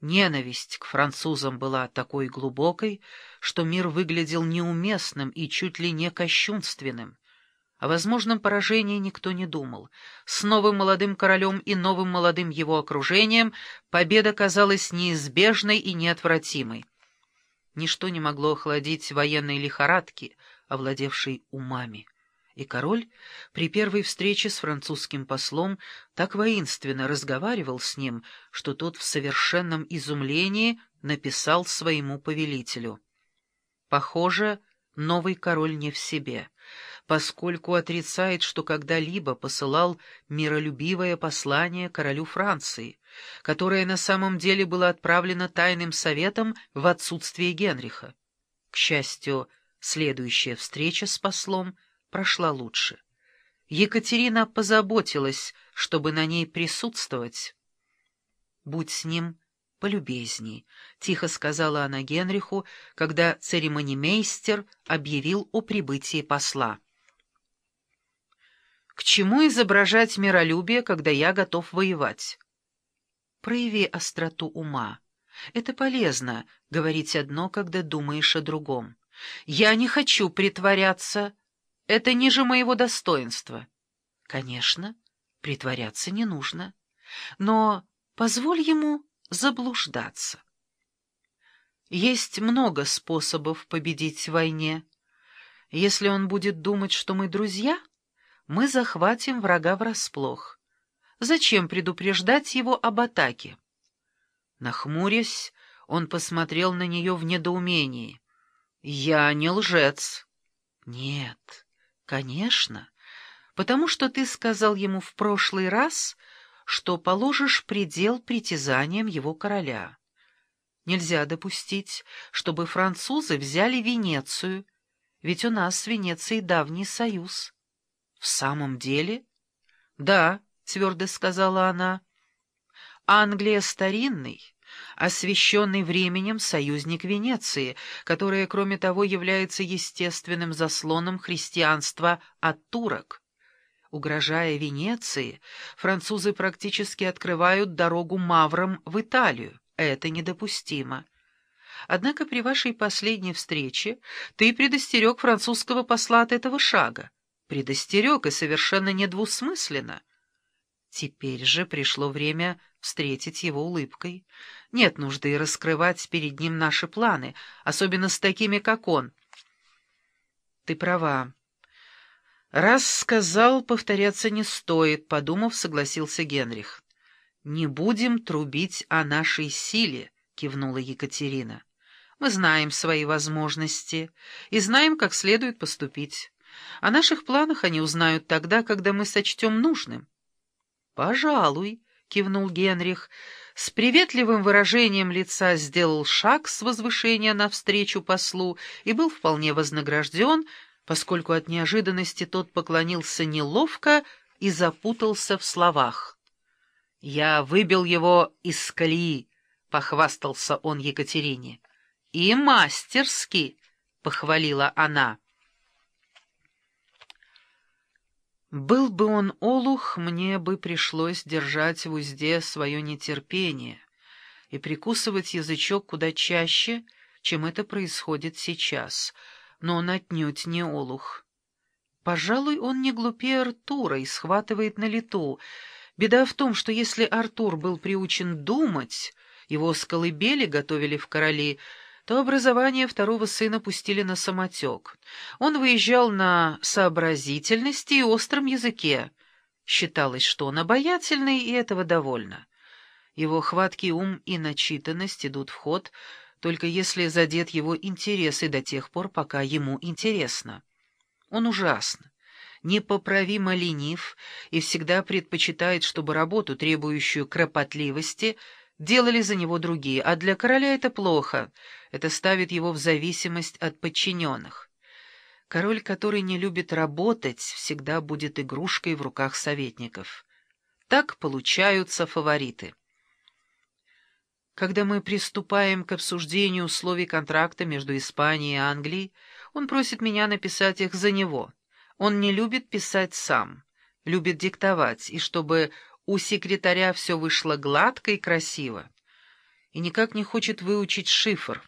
Ненависть к французам была такой глубокой, что мир выглядел неуместным и чуть ли не кощунственным. О возможном поражении никто не думал. С новым молодым королем и новым молодым его окружением победа казалась неизбежной и неотвратимой. Ничто не могло охладить военной лихорадки, овладевшей умами и король при первой встрече с французским послом так воинственно разговаривал с ним, что тот в совершенном изумлении написал своему повелителю. Похоже, новый король не в себе, поскольку отрицает, что когда-либо посылал миролюбивое послание королю Франции, которое на самом деле было отправлено тайным советом в отсутствие Генриха. К счастью, следующая встреча с послом — прошла лучше. Екатерина позаботилась, чтобы на ней присутствовать. «Будь с ним полюбезней», — тихо сказала она Генриху, когда церемонимейстер объявил о прибытии посла. «К чему изображать миролюбие, когда я готов воевать?» «Прояви остроту ума. Это полезно — говорить одно, когда думаешь о другом. Я не хочу притворяться...» Это ниже моего достоинства. Конечно, притворяться не нужно, но позволь ему заблуждаться. Есть много способов победить в войне. Если он будет думать, что мы друзья, мы захватим врага врасплох. Зачем предупреждать его об атаке? Нахмурясь, он посмотрел на нее в недоумении. «Я не лжец». «Нет, «Конечно, потому что ты сказал ему в прошлый раз, что положишь предел притязаниям его короля. Нельзя допустить, чтобы французы взяли Венецию, ведь у нас с Венецией давний союз». «В самом деле?» «Да», — твердо сказала она. «Англия старинный» освященный временем союзник Венеции, которая, кроме того, является естественным заслоном христианства от турок. Угрожая Венеции, французы практически открывают дорогу маврам в Италию. Это недопустимо. Однако при вашей последней встрече ты предостерег французского посла от этого шага. Предостерег и совершенно недвусмысленно. Теперь же пришло время встретить его улыбкой. Нет нужды раскрывать перед ним наши планы, особенно с такими, как он. Ты права. Раз сказал, повторяться не стоит, подумав, согласился Генрих. Не будем трубить о нашей силе, кивнула Екатерина. Мы знаем свои возможности и знаем, как следует поступить. О наших планах они узнают тогда, когда мы сочтем нужным. «Пожалуй», — кивнул Генрих, с приветливым выражением лица сделал шаг с возвышения навстречу послу и был вполне вознагражден, поскольку от неожиданности тот поклонился неловко и запутался в словах. «Я выбил его из колеи», — похвастался он Екатерине. «И мастерски», — похвалила она. Был бы он олух, мне бы пришлось держать в узде свое нетерпение и прикусывать язычок куда чаще, чем это происходит сейчас, но он отнюдь не олух. Пожалуй, он не глупее Артура и схватывает на лету. Беда в том, что если Артур был приучен думать, его с колыбели готовили в короли, то образование второго сына пустили на самотек. Он выезжал на сообразительности и остром языке. Считалось, что он обаятельный, и этого довольно. Его хваткий ум и начитанность идут в ход, только если задет его интересы до тех пор, пока ему интересно. Он ужасно, непоправимо ленив и всегда предпочитает, чтобы работу, требующую кропотливости, делали за него другие, а для короля это плохо, это ставит его в зависимость от подчиненных. Король, который не любит работать, всегда будет игрушкой в руках советников. Так получаются фавориты. Когда мы приступаем к обсуждению условий контракта между Испанией и Англией, он просит меня написать их за него. Он не любит писать сам, любит диктовать, и чтобы у секретаря все вышло гладко и красиво. и никак не хочет выучить шифр.